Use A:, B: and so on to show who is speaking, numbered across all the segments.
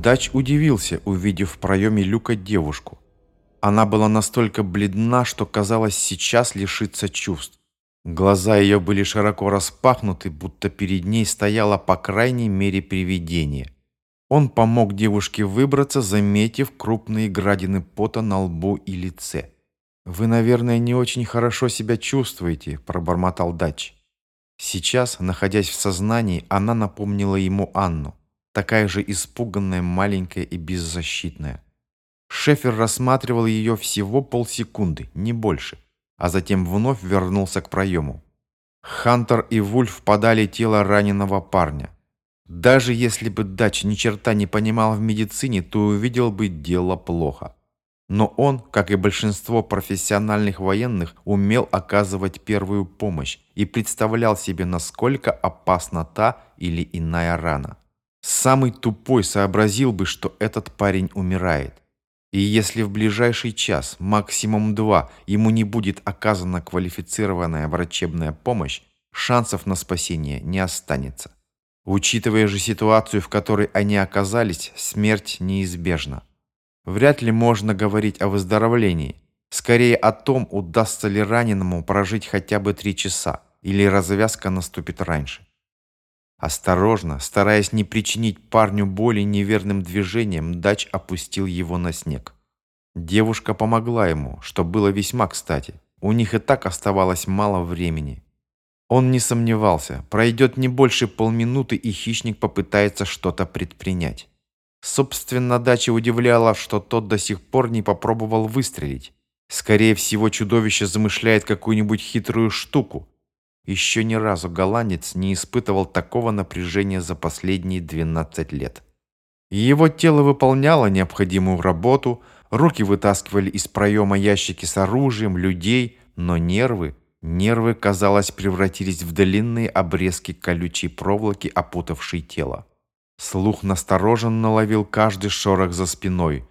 A: Дач удивился, увидев в проеме люка девушку. Она была настолько бледна, что казалось сейчас лишиться чувств. Глаза ее были широко распахнуты, будто перед ней стояло по крайней мере привидение. Он помог девушке выбраться, заметив крупные градины пота на лбу и лице. «Вы, наверное, не очень хорошо себя чувствуете», – пробормотал Дач. Сейчас, находясь в сознании, она напомнила ему Анну, такая же испуганная, маленькая и беззащитная. Шефер рассматривал ее всего полсекунды, не больше – а затем вновь вернулся к проему. Хантер и Вульф подали тело раненого парня. Даже если бы Дач ни черта не понимал в медицине, то увидел бы дело плохо. Но он, как и большинство профессиональных военных, умел оказывать первую помощь и представлял себе, насколько опасна та или иная рана. Самый тупой сообразил бы, что этот парень умирает. И если в ближайший час, максимум два, ему не будет оказана квалифицированная врачебная помощь, шансов на спасение не останется. Учитывая же ситуацию, в которой они оказались, смерть неизбежна. Вряд ли можно говорить о выздоровлении. Скорее о том, удастся ли раненому прожить хотя бы три часа, или развязка наступит раньше. Осторожно, стараясь не причинить парню боли неверным движением, Дач опустил его на снег. Девушка помогла ему, что было весьма кстати. У них и так оставалось мало времени. Он не сомневался, пройдет не больше полминуты, и хищник попытается что-то предпринять. Собственно, Дача удивляла, что тот до сих пор не попробовал выстрелить. Скорее всего, чудовище замышляет какую-нибудь хитрую штуку, еще ни разу голландец не испытывал такого напряжения за последние 12 лет. Его тело выполняло необходимую работу, руки вытаскивали из проема ящики с оружием, людей, но нервы, нервы, казалось, превратились в длинные обрезки колючей проволоки, опутавшей тело. Слух настороженно ловил каждый шорох за спиной.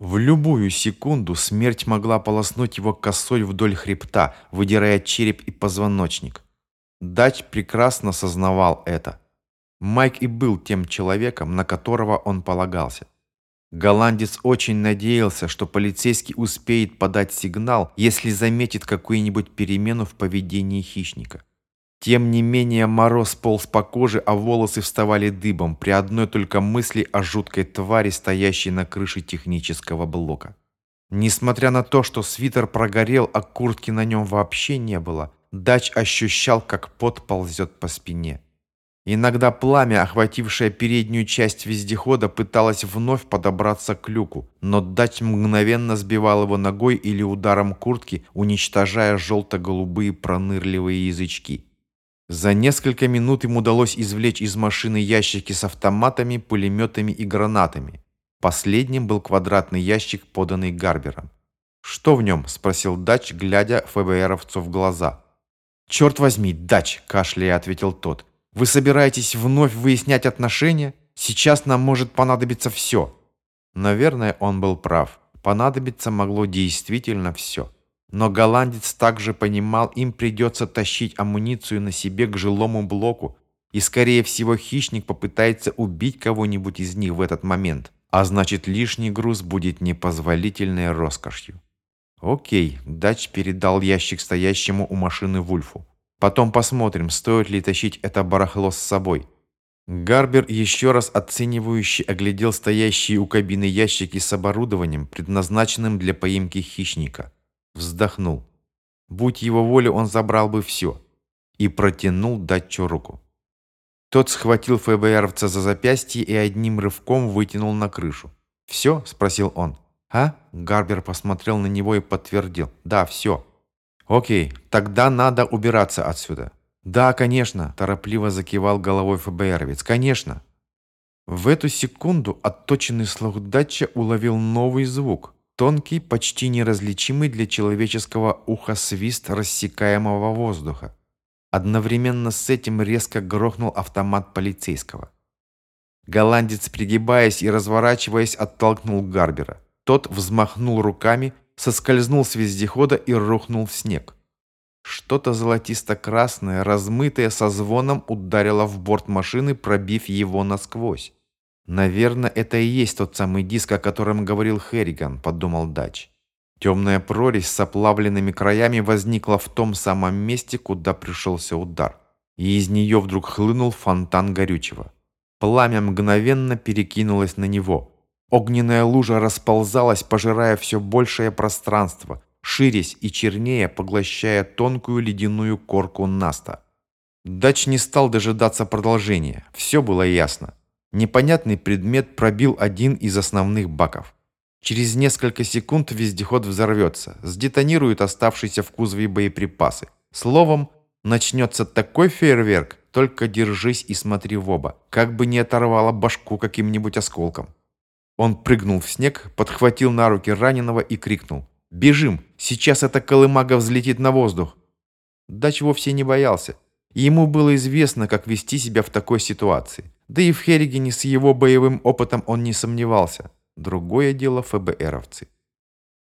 A: В любую секунду смерть могла полоснуть его косой вдоль хребта, выдирая череп и позвоночник. Дач прекрасно сознавал это. Майк и был тем человеком, на которого он полагался. Голландец очень надеялся, что полицейский успеет подать сигнал, если заметит какую-нибудь перемену в поведении хищника. Тем не менее, мороз полз по коже, а волосы вставали дыбом при одной только мысли о жуткой твари, стоящей на крыше технического блока. Несмотря на то, что свитер прогорел, а куртки на нем вообще не было, Дач ощущал, как пот ползет по спине. Иногда пламя, охватившее переднюю часть вездехода, пыталось вновь подобраться к люку, но Дач мгновенно сбивал его ногой или ударом куртки, уничтожая желто-голубые пронырливые язычки. За несколько минут им удалось извлечь из машины ящики с автоматами, пулеметами и гранатами. Последним был квадратный ящик, поданный Гарбером. «Что в нем?» – спросил Дач, глядя ФБРовцу в глаза. «Черт возьми, дач!» – кашляя ответил тот. «Вы собираетесь вновь выяснять отношения? Сейчас нам может понадобиться все». Наверное, он был прав. Понадобиться могло действительно все. Но голландец также понимал, им придется тащить амуницию на себе к жилому блоку, и, скорее всего, хищник попытается убить кого-нибудь из них в этот момент, а значит, лишний груз будет непозволительной роскошью. «Окей», — Дач передал ящик стоящему у машины Вульфу. «Потом посмотрим, стоит ли тащить это барахло с собой». Гарбер еще раз оценивающе оглядел стоящие у кабины ящики с оборудованием, предназначенным для поимки хищника. Вздохнул. Будь его воля, он забрал бы все. И протянул Датчу руку. Тот схватил ФБРовца за запястье и одним рывком вытянул на крышу. «Все?» – спросил он. «А?» Гарбер посмотрел на него и подтвердил. «Да, все». «Окей, тогда надо убираться отсюда». «Да, конечно», – торопливо закивал головой ФБРовец. «Конечно». В эту секунду отточенный слух датча уловил новый звук. Тонкий, почти неразличимый для человеческого уха свист рассекаемого воздуха. Одновременно с этим резко грохнул автомат полицейского. Голландец, пригибаясь и разворачиваясь, оттолкнул Гарбера. Тот взмахнул руками, соскользнул с вездехода и рухнул в снег. Что-то золотисто-красное, размытое со звоном ударило в борт машины, пробив его насквозь. «Наверное, это и есть тот самый диск, о котором говорил Херриган», — подумал Дач. Темная прорезь с оплавленными краями возникла в том самом месте, куда пришелся удар. И из нее вдруг хлынул фонтан горючего. Пламя мгновенно перекинулось на него. Огненная лужа расползалась, пожирая все большее пространство, ширясь и чернее, поглощая тонкую ледяную корку Наста. Дач не стал дожидаться продолжения. Все было ясно. Непонятный предмет пробил один из основных баков. Через несколько секунд вездеход взорвется, сдетонируют оставшиеся в кузове боеприпасы. Словом, начнется такой фейерверк, только держись и смотри в оба, как бы не оторвало башку каким-нибудь осколком. Он прыгнул в снег, подхватил на руки раненого и крикнул. «Бежим! Сейчас эта колымага взлетит на воздух!» Дач вовсе не боялся. Ему было известно, как вести себя в такой ситуации. Да и в Херригене с его боевым опытом он не сомневался. Другое дело ФБРовцы.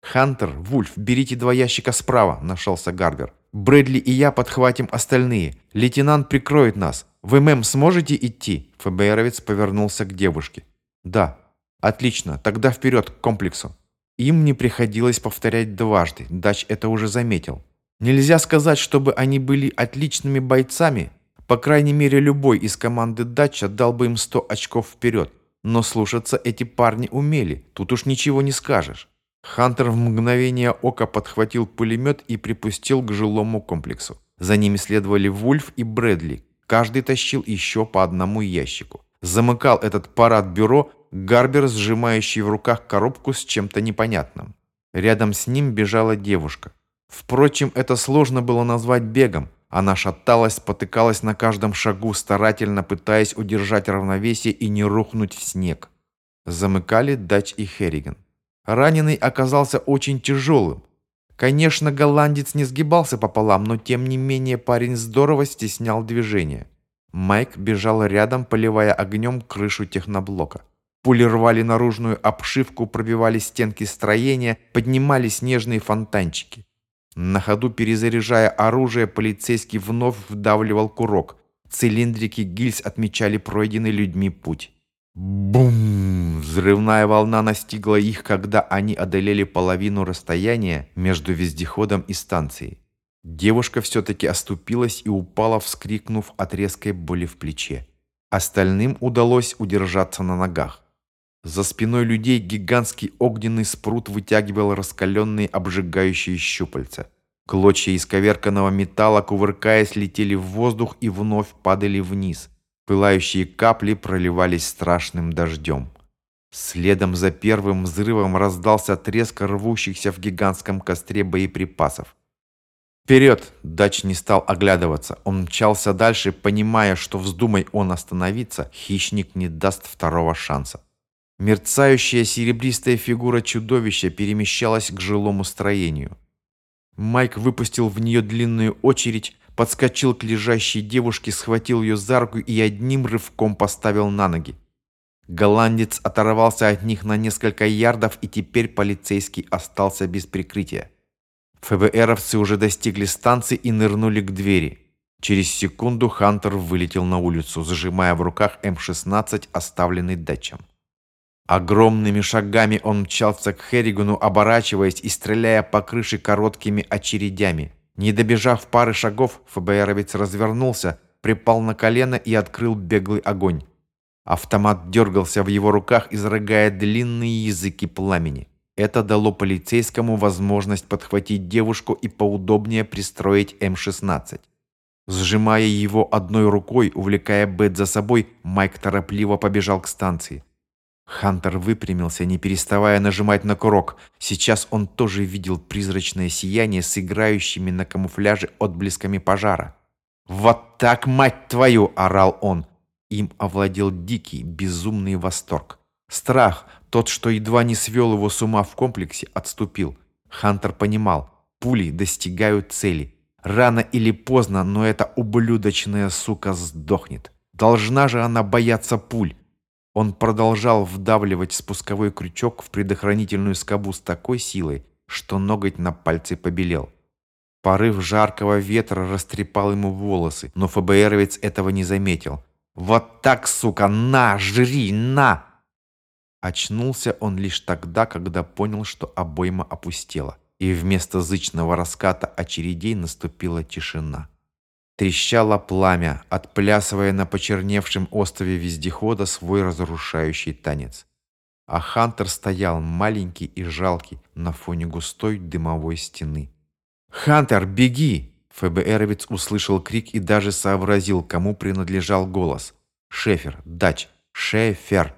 A: «Хантер, Вульф, берите два ящика справа», – нашелся Гарбер. «Брэдли и я подхватим остальные. Лейтенант прикроет нас. Вы, мэм, сможете идти?» ФБРовец повернулся к девушке. «Да». «Отлично. Тогда вперед, к комплексу». Им не приходилось повторять дважды. Дач это уже заметил. Нельзя сказать, чтобы они были отличными бойцами. По крайней мере, любой из команды Дача дал бы им 100 очков вперед. Но слушаться эти парни умели, тут уж ничего не скажешь. Хантер в мгновение ока подхватил пулемет и припустил к жилому комплексу. За ними следовали Вульф и Брэдли. Каждый тащил еще по одному ящику. Замыкал этот парад бюро Гарбер, сжимающий в руках коробку с чем-то непонятным. Рядом с ним бежала девушка. Впрочем, это сложно было назвать бегом. Она шаталась, потыкалась на каждом шагу, старательно пытаясь удержать равновесие и не рухнуть в снег. Замыкали Дач и Херриган. Раненый оказался очень тяжелым. Конечно, голландец не сгибался пополам, но тем не менее парень здорово стеснял движение. Майк бежал рядом, поливая огнем крышу техноблока. Пули рвали наружную обшивку, пробивали стенки строения, поднимали снежные фонтанчики. На ходу перезаряжая оружие, полицейский вновь вдавливал курок. Цилиндрики гильз отмечали пройденный людьми путь. Бум! Взрывная волна настигла их, когда они одолели половину расстояния между вездеходом и станцией. Девушка все-таки оступилась и упала, вскрикнув от резкой боли в плече. Остальным удалось удержаться на ногах. За спиной людей гигантский огненный спрут вытягивал раскаленные обжигающие щупальца. Клочья исковерканного металла, кувыркаясь, летели в воздух и вновь падали вниз. Пылающие капли проливались страшным дождем. Следом за первым взрывом раздался треск рвущихся в гигантском костре боеприпасов. Вперед! Дач не стал оглядываться. Он мчался дальше, понимая, что вздумай он остановиться, хищник не даст второго шанса. Мерцающая серебристая фигура чудовища перемещалась к жилому строению. Майк выпустил в нее длинную очередь, подскочил к лежащей девушке, схватил ее за руку и одним рывком поставил на ноги. Голландец оторвался от них на несколько ярдов, и теперь полицейский остался без прикрытия. ФБРовцы уже достигли станции и нырнули к двери. Через секунду Хантер вылетел на улицу, зажимая в руках М-16, оставленный датчем. Огромными шагами он мчался к Херригану, оборачиваясь и стреляя по крыше короткими очередями. Не добежав пары шагов, ФБРовец развернулся, припал на колено и открыл беглый огонь. Автомат дергался в его руках, изрыгая длинные языки пламени. Это дало полицейскому возможность подхватить девушку и поудобнее пристроить М-16. Сжимая его одной рукой, увлекая Бет за собой, Майк торопливо побежал к станции. Хантер выпрямился, не переставая нажимать на курок. Сейчас он тоже видел призрачное сияние с играющими на камуфляже отблесками пожара. «Вот так, мать твою!» – орал он. Им овладел дикий, безумный восторг. Страх, тот, что едва не свел его с ума в комплексе, отступил. Хантер понимал, пули достигают цели. Рано или поздно, но эта ублюдочная сука сдохнет. Должна же она бояться пуль. Он продолжал вдавливать спусковой крючок в предохранительную скобу с такой силой, что ноготь на пальце побелел. Порыв жаркого ветра растрепал ему волосы, но ФБРовец этого не заметил. «Вот так, сука, на, жри, на!» Очнулся он лишь тогда, когда понял, что обойма опустела, и вместо зычного раската очередей наступила тишина. Трещало пламя, отплясывая на почерневшем острове вездехода свой разрушающий танец. А Хантер стоял маленький и жалкий на фоне густой дымовой стены. «Хантер, беги!» ФБРовец услышал крик и даже сообразил, кому принадлежал голос. «Шефер, дач, шефер!»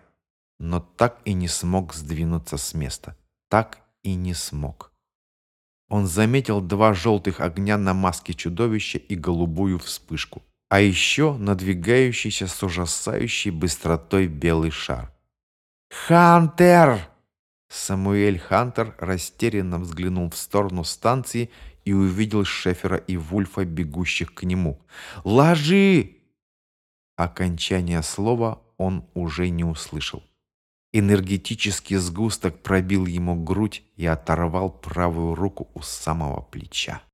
A: Но так и не смог сдвинуться с места. Так и не смог. Он заметил два желтых огня на маске чудовища и голубую вспышку. А еще надвигающийся с ужасающей быстротой белый шар. «Хантер!» Самуэль Хантер растерянно взглянул в сторону станции и увидел Шефера и Вульфа, бегущих к нему. «Ложи!» Окончание слова он уже не услышал. Энергетический сгусток пробил ему грудь и оторвал правую руку у самого плеча.